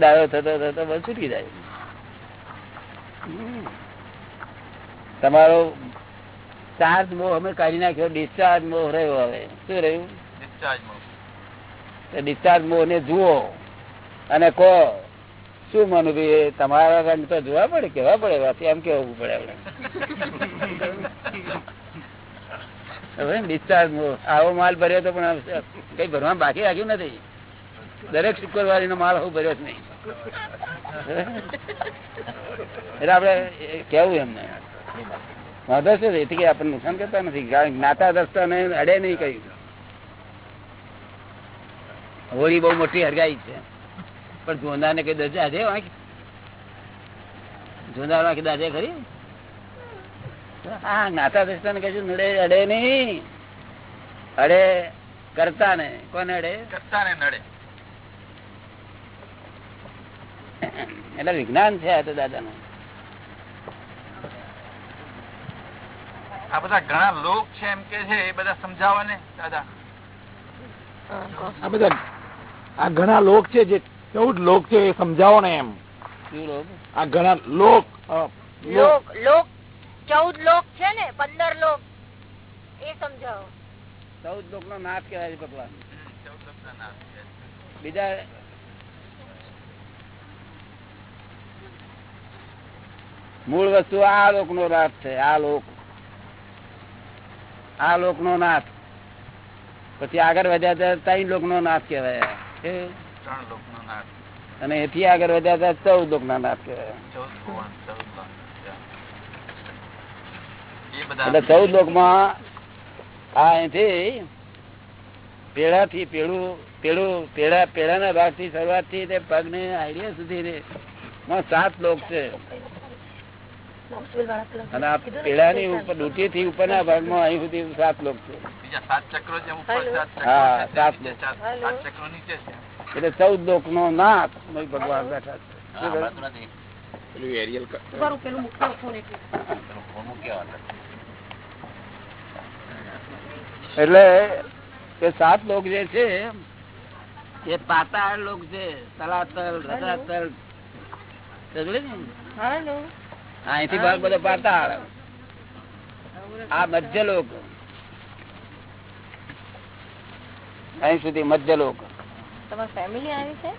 દારૂ થતો થતો બધું છૂટી જાય. તમારો ચાર્જ બહુ અમે કાઢી નાખ્યો ડિસ્ચાર્જ બહુ રહ્યો હવે. શું રહ્યું? ડિસ્ચાર્જ મોહ ને જુઓ. અને કહો શું મનુ ભાઈ તમારા રંગ તો જોવા પડે કેવા પડે એમ કેવું પડે આપણે? હવે ડિસ્ચાર્જ મો. આવો માલ ભર્યો તો પણ કઈ ભરવા બાકી રાખ્યું નથી. દરેક શુક્રવારી નો માલ હું ભર્યો જ નહીં. એટલે આપડે કેવું એમને. આપણને નુકસાન કરતા નથી. જ્ઞાતા દસતા અડે નહીં કઈ. હોળી બહુ મોટી હરગાઈ છે. પણ જોંધા ને કઈ છે વાંકી? જોંધા વાંકી દાજે ખરી? હા, જ્ઞાતા દસતા ને કશું નડે, અડે નહીં. અડે કરતા ને કોને અડે? કરતા ને નડે. એટલે વિજ્ઞાન છે આ તો દાદા નું આ બધા ઘણા લોક છે એમ કે છે એ બધા સમજાવો ને દાદા? આ બધા આ ઘણા લોક છે જે ચૌદ લોક છે એ સમજાવો ને એમ આ ઘણા લોક લોક ચૌદ લોક છે ને પંદર લોક એ સમજાવો. ચૌદ લોક નો નાશ કહેવાય છે ભગવાન. બીજા મૂળ વસ્તુ આ લોક નો નાશ છે આ લોક આ લોક નો નાથ. પછી આગળ વધ્યા ત્યાં ત્રણ લોક નો નાથ કહેવાય. અને એથી આગળ વધ્યા ત્યાં ચૌદ લોક ના નાથ કહેવાય. એટલે ચૌદ લોક. માં આ અહીંથી પેડા થી પેડું પેડું પેડા ના ભાગથી શરૂઆતથી પગ ને આઈડિયા સુધી સાત લોક છે. અને આ પેડાની ઉપર ડૂટી થી ઉપરના ભાગમાં અહીં સુધી સાત લોક છે. બીજા સાત ચક્રો જેમ ઉપર હેલો. સાત ચક્રો હા, છે, સાત લોક. છે. એટલે ચૌદ લોક નો નાથ ભગવાન બેઠા છે. પેલું પેલું. એટલે એ સાત લોક જે છે એ પાતાળ લોક છે. તલાતલ રસાતલ ને? અહીંથી ભાગ બધો પાડતા આ મધ્ય લોક અહીં સુધી મધ્ય લોક તમારી ફેમિલી આવી છે?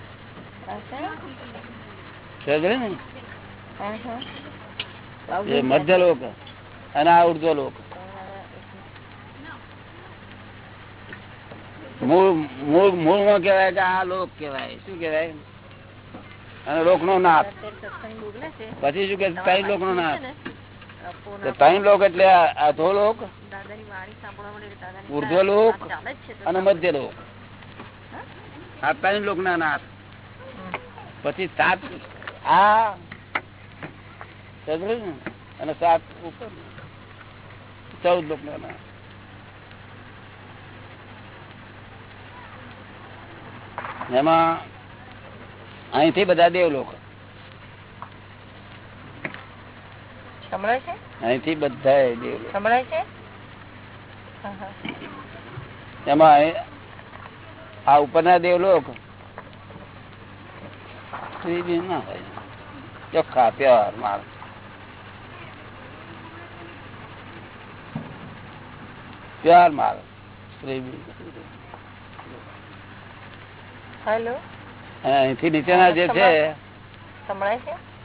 મધ્ય લોક અને આ ઉર્ધ્વ લોક મૂળ મૂળ મૂળમાં કેવાય કે આ લોક કેવાય શું કહેવાય? અને લોક નો નાથ. પછી શું કે ત્રણ લોક નો? નાથ ત્રણ લોક એટલે અધો લોક ઉર્ધ્વ લોક અને મધ્ય લોક. આ ત્રણ લોક ના નાથ પછી સાત આ અને સાત ઉપર. ચૌદ લોક ના નાથ. એમાં અહીંથી બધા દેવ લોકો અહીંથી બધા. એમાં આ ઉપરના ના હોય. ચોખ્ખા પ્યોર માલ. પ્યોર માલ. હેલો. અહીંથી નીચેના જે છે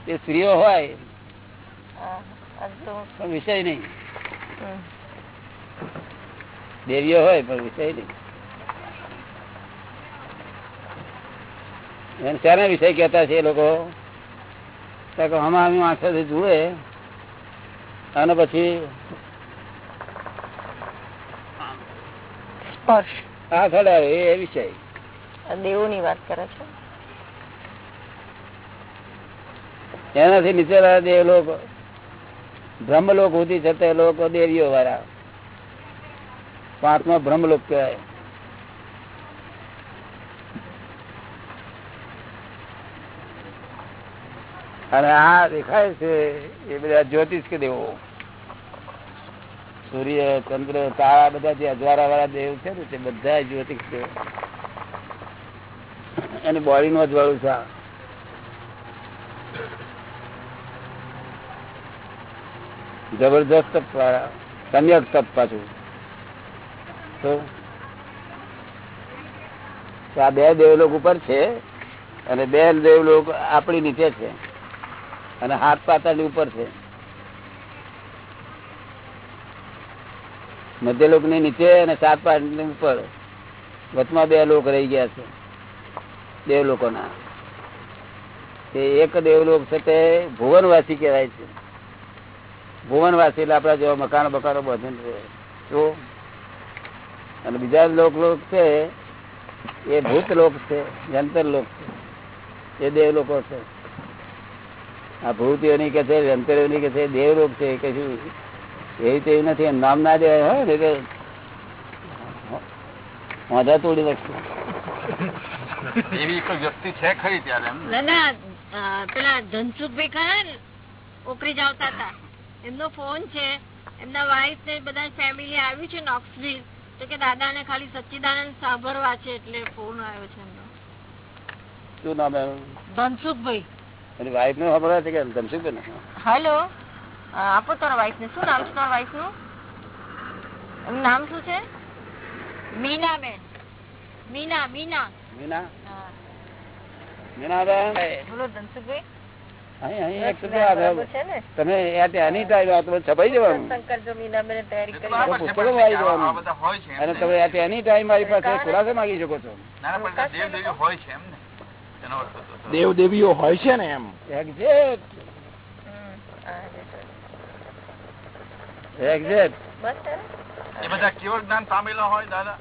એ સ્ત્રીઓ હોય તો પણ વિષય નહીં. દેવીઓ હોય પણ વિષય નહીં. શાના વિષય કેતા છે એ લોકો. તો કે હમણાં આમ જુએ. અને પછી આ થડાવે એ વિષય. આ દેવોની વાત કરે છે. એનાથી નીચેના દેવ લોકો, બ્રહ્મલોક સુધી છતાં લોકો દેવીઓ વાળા. પાંચમા બ્રહ્મલોક કહેવાય. અને આ દેખાય છે એ બધા જ્યોતિષ કે દેવો. સૂર્ય, ચંદ્ર, તારા બધા જે અજવાળા વાળા દેવ છે ને તે બધા જ્યોતિષ દેવ. એની બોડી નું અજવાળું છે આ. જબરદસ્ત તપ વાળા સમ્યક તપ પાછું. તો આ બે દેવલોક ઉપર છે અને બે દેવલોક આપણી નીચે છે અને હાથ પાતાની ઉપર છે. મધ્યલોકની નીચે અને સાત પાટની ઉપર. વચમાં બે લોક રહી ગયા છે, દેવલોકોના. તે એક દેવલોક છે તે ભુવનવાસી કહેવાય છે. ભુવનવાસી એટલે આપડા જેવા મકાનો બકાનો બધું તો અને બીજા લોક લોક છે એ ભૂત લોક છે જંતર લોક છે. એ દેવ લોકો છે. આ ભૂતિઓની કે છે જંતરીઓની કે છે દેવ લોક છે કે શું એવી તેવી નથી. નામ ના દેવાય હોય ને કે વાંધા તોડી નાખશે. એવી એક વ્યક્તિ છે ખરી ત્યારે ના ના પેલા ધનસુખભાઈ ખરા ને ઓકરી જાવતા હતા. એમનો ફોન છે એમના વાઈફ ને બધા ફેમિલી આવ્યું છે નોક્સવિલ તો કે દાદા ને ખાલી સચ્ચિદાનંદ સાંભળવા છે એટલે ફોન આવ્યો છે એમનો. શું નામ ધનસુખભાઈ. એની વાઈફનું ખબર છે કે ધમસુખ હેલો આપો તારા વાઈફ ને. શું નામ છે તારા વાઈફનું? એમનું નામ શું છે? મીના બેન મીના. મીના? મીના મીનાબેન? બોલો ધનસુખભાઈ. તમે એની ટાઈમ બધા હોય છે અને ને. તમે એની ટાઈમ મારી પાસે ખુલાસે માંગી શકો છો. ના, ના, પણ દેવ દેવી હોય છે એમ ને. એનો અર્થ હતો. દેવ દેવીઓ હોય છે ને એમ. એક્ઝેક્ટ એક્ઝેક્ટ એ બધા કેવળ જ્ઞાન પામેલા હોય દાદા?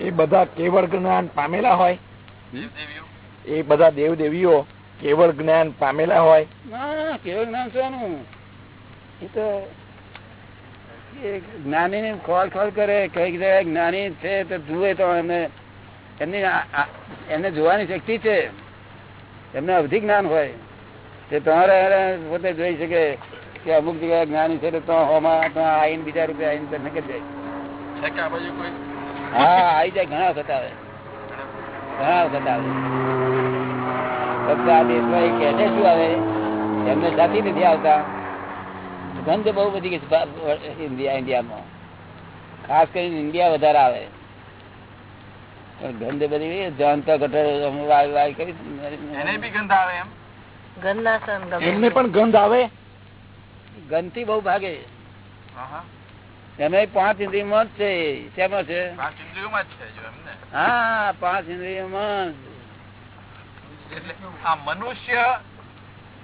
એ બધા કેવળ જ્ઞાન પામેલા હોય. એ બધા દેવ દેવીઓ કેવળ જ્ઞાન પામેલા હોય? કેવળ જ્ઞાન શોનું એ તો જ્ઞાની ને ખોલ ખોલ કરે કંઈક જગ્યાએ જ્ઞાની છે તો જુએ તો એમને એમની એમને જોવાની શક્તિ છે. એમને અવધિ જ્ઞાન હોય. તે તમારે પોતે જોઈ શકે કે અમુક જગ્યાએ જ્ઞાની છે તો હોમાં તો આવીને બીજા રૂપિયા આવીને દર્શન કરી જાય હા આવી જાય ઘણા વખત આવે. ઘણા વખત આવે. ફક્ત આ દેશમાં એ કહે શું આવે? એમને સાથી નથી આવતા. ગંધ બહુ બધી ઇન્ડિયા ઇન્ડિયામાં. ખાસ કરીને ઇન્ડિયા વધારે આવે. પણ ગંધ બધી જાણતા ગટર કરી એને બી ગંધ આવે એમ? ગંદા એમને પણ ગંધ આવે? ગંધથી બહુ ભાગે. હા, હા. એમે પાંચ ઇન્દ્રિયમાં જ છે. શેમાં છે? પાંચ ઇન્દ્રિયોમાં જ છે હા પાંચ ઇન્દ્રિયમાં. એટલે આ મનુષ્ય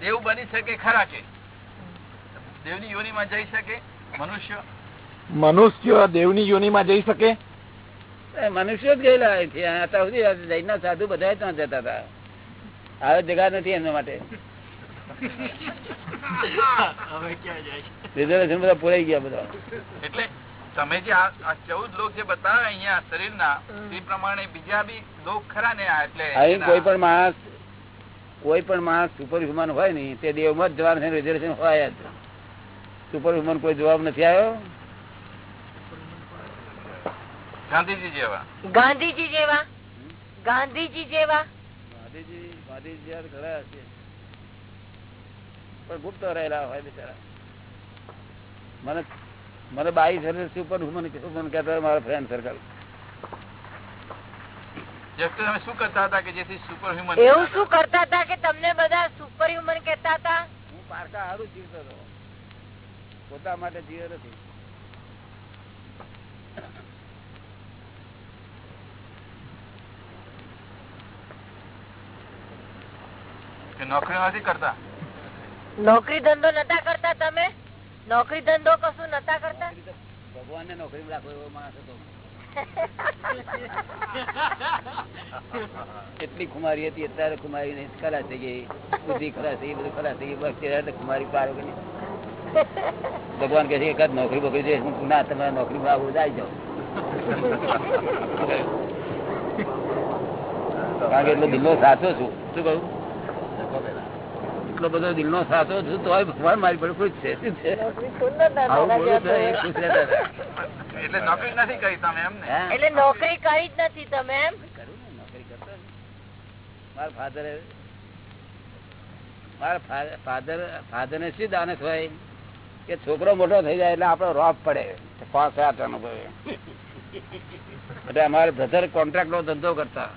દેવ બની શકે ખરા કે? દેવની યોનીમાં જઈ શકે મનુષ્ય? મનુષ્ય દેવની યોનિમાં જઈ શકે? એ મનુષ્યો જ ગયેલા. અત્યાર સુધી બધા ત્યાં જતા હતા. હવે જગા નથી એના માટે. રિઝર્વેશન બધા પૂરાઈ ગયા બધા. એટલે તમે જે આ ચૌદ લોક જે બતાવે અહીંયા શરીરના એ પ્રમાણે બીજા બી લોક ખરા ને એટલે અહીં કોઈ પણ માણસ કોઈ પણ માણસ સુપર હ્યુમન હોય ને તે દેવમાં જ જવાનું છે રિઝર્વેશન હોય જ. સુપર હ્યુમન કોઈ જવાબ નથી આવ્યો? ગાંધીજી જેવા. ગાંધીજી જેવા. ગાંધીજી જેવા. ગાંધીજી ગાંધીજી યાર ઘણા હશે. પણ ગુપ્ત રહેલા હોય બિચારા. મને મને બાવીસ વર્ષ સુપર હુમન હુમન કહેતા મારા ફ્રેન્ડ સર્કલ તમે શું કરતા હતા કે જેથી સુપર હ્યુમન એવું શું કરતા હતા કે તમને બધા સુપર હ્યુમન કેતા હતા? હું પારકા સારું જીવતો હતો. પોતા માટે જીવે નથી. નોકરી નથી કરતા? નોકરી ધંધો નતા કરતા તમે? નોકરી ધંધો કશું નતા કરતા? ભગવાન ને નોકરી રાખો એવો માણસ હતો. એટલી ખુમારી હતી અત્યારે ખુમારી ને ખરા થઈ ગઈ બુદ્ધિ ખરા થઈ બધું ખરા થઈ બસ ખુમારી પાર વગર ભગવાન કહે છે કે એકાદ નોકરી બોકરી છે હું ના તમારે નોકરી માં આવું જાય જાઉં કારણ કે એટલો દિલનો સાચો છું. શું કહું એટલો બધો દિલનો સાચો છું તો ભગવાન મારી પર ખુશ છે. શું છે? આવું બોલું તો એ ખુશ રહેતા હતા. એટલે નોકરી નથી કરી તમે એમ ને? એટલે નોકરી કરી જ નથી તમે એમ? કરું ને, નોકરી કરતો ને. મારા ફાધરે મારા ફાધર ફાધર ને શું દાનસ હોય? કે છોકરો મોટો થઈ જાય એટલે આપડો રોપ પડે. પાંચ આઠ નો એટલે અમારે બ્રધર કોન્ટ્રાક્ટ નો ધંધો કરતા.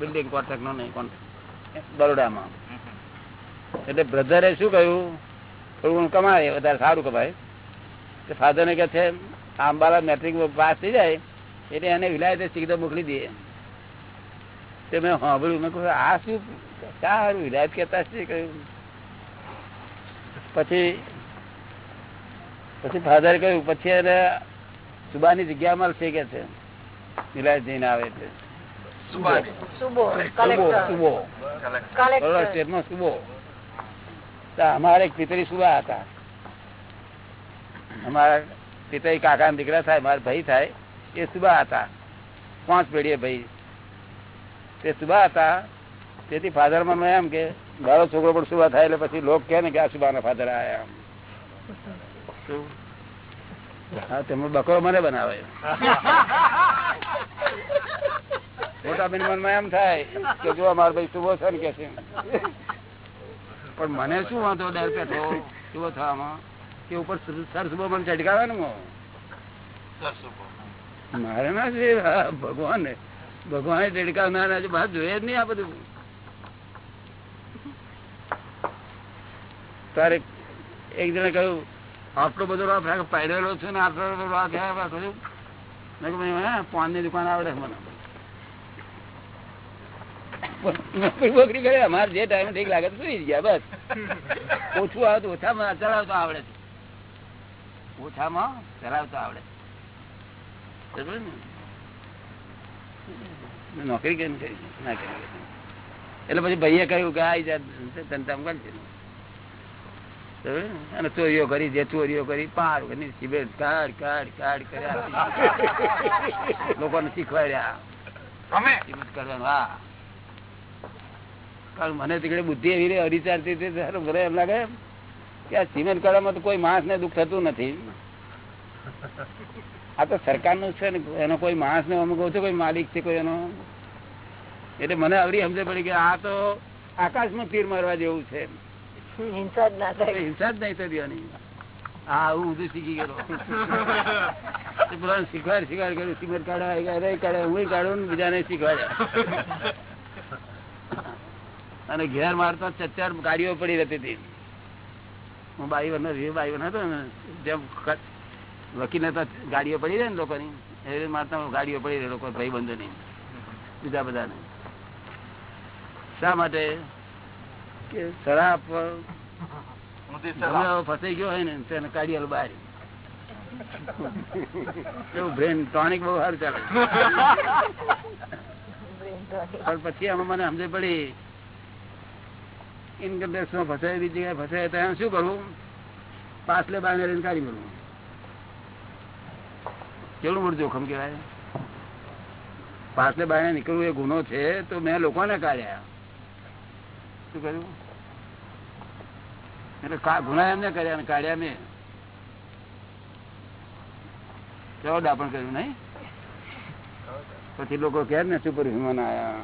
બિલ્ડિંગ કોન્ટ્રાક્ટ નો નહીં કોન્ટ્રાક્ટ બરોડામાં. એટલે બ્રધરે શું કહ્યું? થોડું કમાય વધારે સારું કમાય. તો ફાધર ને કે છે આંબાલા મેટ્રિક પાસ થઈ જાય એટલે એને વિલાયતે સીધો મોકલી દે. તે મેં સાંભળ્યું મેં કહ્યું આ શું સારું? વિલાયત કેતા છે કહ્યું. પછી પછી ફાધર કહ્યું પછી એને સુબાની જગ્યા મળશે કે છે? વિલાયત જઈને આવે છે. સુબો. સુબો. સુબો સ્ટેટમાં સુબો. અમારે પિતરી સુવા હતા. અમારા પિતરી કાકા દીકરા થાય, મારા ભાઈ થાય, એ સુબા હતા. પાંચ પેઢીએ ભાઈ. તે સુબા હતા. તેથી ફાધરમાં એમ કે, મારો છોકરો પણ સુબા થાય એટલે પછી લોક કે આ સુબાના ફાધર આયા? હા તેમનો બકરો મને બનાવે. મોટા બેન મનમાં એમ થાય કે, જો અમારો ભાઈ સુબો છે ને કે છે. પણ મને શું વાંધો ડર પેઠો? કેવો થવામાં કે ઉપર સર સુબો મને ચડકાવે ને મારે ના છે. ભગવાન. ભગવાને ચડકાવનારા છે બહાર જોઈએ જ નહીં આ બધું. તારે એક જણે કહ્યું આટલો બધો રાખ પાડેલો છે ને આટલો બધો રાત કહ્યું મેં કહ્યું પાનની દુકાન આવડે મને. નોકરી કરે અમારે જે ટાઈમે ઠીક લાગે તો સુઈ ગયા બસ. ઓછું આવે તો ઓછામાં ચલાવતો આવડે છે. ઓછામાં ચલાવતો આવડે નોકરી કેમ કરી? ના કરી એટલે પછી ભાઈએ કહ્યું કે આ? અને ચોરીઓ કરી જે ચોરીઓ કરી પાર કરી સિગરેટ કાઢ કાઢ કાઢ કર્યા. લોકોને શીખવાડ્યા. કરવાનું હા. કારણ મને તીકડે બુદ્ધિ એવી રે અરિચારતી એમ લાગે કે આ સિમેન્ટ કળામાં તો કોઈ માણસ ને દુઃખ થતું નથી. આ તો સરકારનું છે ને એનો કોઈ માણસ ને કહું છું કોઈ માલિક છે કોઈ એનો. એટલે મને આવડી સમજ પડી કે આ તો આકાશમાં તીર મારવા જેવું છે. હિંસા જ ના થાય. હિંસા જ નહીં થતી. હા હું બધું શીખી ગયો શીખવાડ શીખવાડ કર્યું. સિમેન્ટ કાઢવા કાઢે હું કાઢું બીજાને શીખવાડ્યા અને ઘેર મારતા ચચાર ગાડીઓ પડી રહેતી હતી. હું બાઈ વન બાઈ વન હતો ને જેમ વકીલ હતા ગાડીઓ પડી રહે ને લોકોની એ મારતા ગાડીઓ પડી રહે લોકો ભાઈ બંધોની બીજા બધાને. શા માટે? કે શરાબ ફસાઈ ગયો હોય ને તેને કાઢી આલો બહાર. એવું બ્રેન ટોનિક બહુ સારું ચાલે. પણ પછી આમાં મને સમજ પડી ઇન્કમ ટેક્સમાં ફસાય બીજી જગ્યાએ ફસાય તો શું કરવું પાછલે બાંધે લઈને કાઢી કરવું કેવડું મોટું જોખમ કહેવાય? પાછલે બાંધે નીકળવું એ ગુનો છે તો મેં લોકોને કાઢ્યા. શું કર્યું? એટલે ગુના એમને કર્યા અને કાઢ્યા મેં. કેવો ડાપણ કર્યું નહીં? પછી લોકો કે ને સુપર હ્યુમન આયા.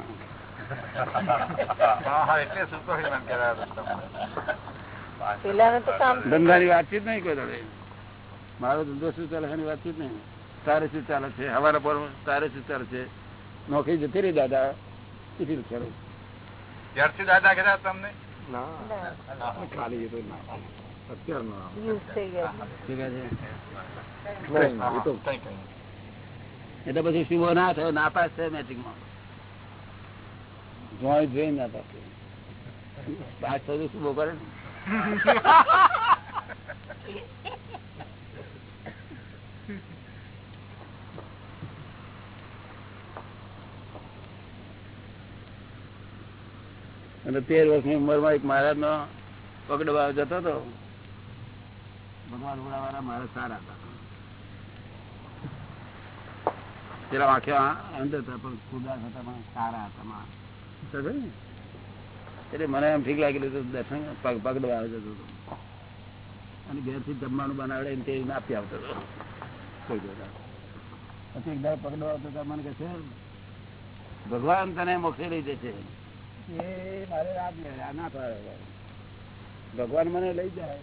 ધંધાની વાતચીત નહીં કોઈ દડે મારો ધંધો શું ચાલે એની વાતચીત નહીં. તારે શું ચાલે છે? હવાના પર તારે શું ચાલે છે? નોકરી જતી રહી દાદા. કીધી ત્યારથી દાદા કહેતા તમને? ખાલી એટલે પછી શિવો ના થયો નાપાસ છે મેટ્રિકમાં. જોઈ જોઈ વર્ષની ઉંમરમાં અને તેર એક મહારાજ નો પગડવા જતો હતો. ભગવાન વાળા મહારાજ સારા હતા. પેલા વાંખ્યા અંદર હતા, પણ ખુદા હતા પણ સારા હતા? એટલે મને એમ ઠીક લાગેલું હતું, દર્શન પગ પગડવા આવે જતો હતો અને ઘેરથી જમવાનું બનાવડે એમ તે આપી આવતો હતો. કોઈ પછી એક દાડો પગડવા આવતો હતો મને કહે છે, ભગવાન તને મોક્ષે લઈ જશે. એ મારે રાત ના પાડે. ભગવાન મને લઈ જાય.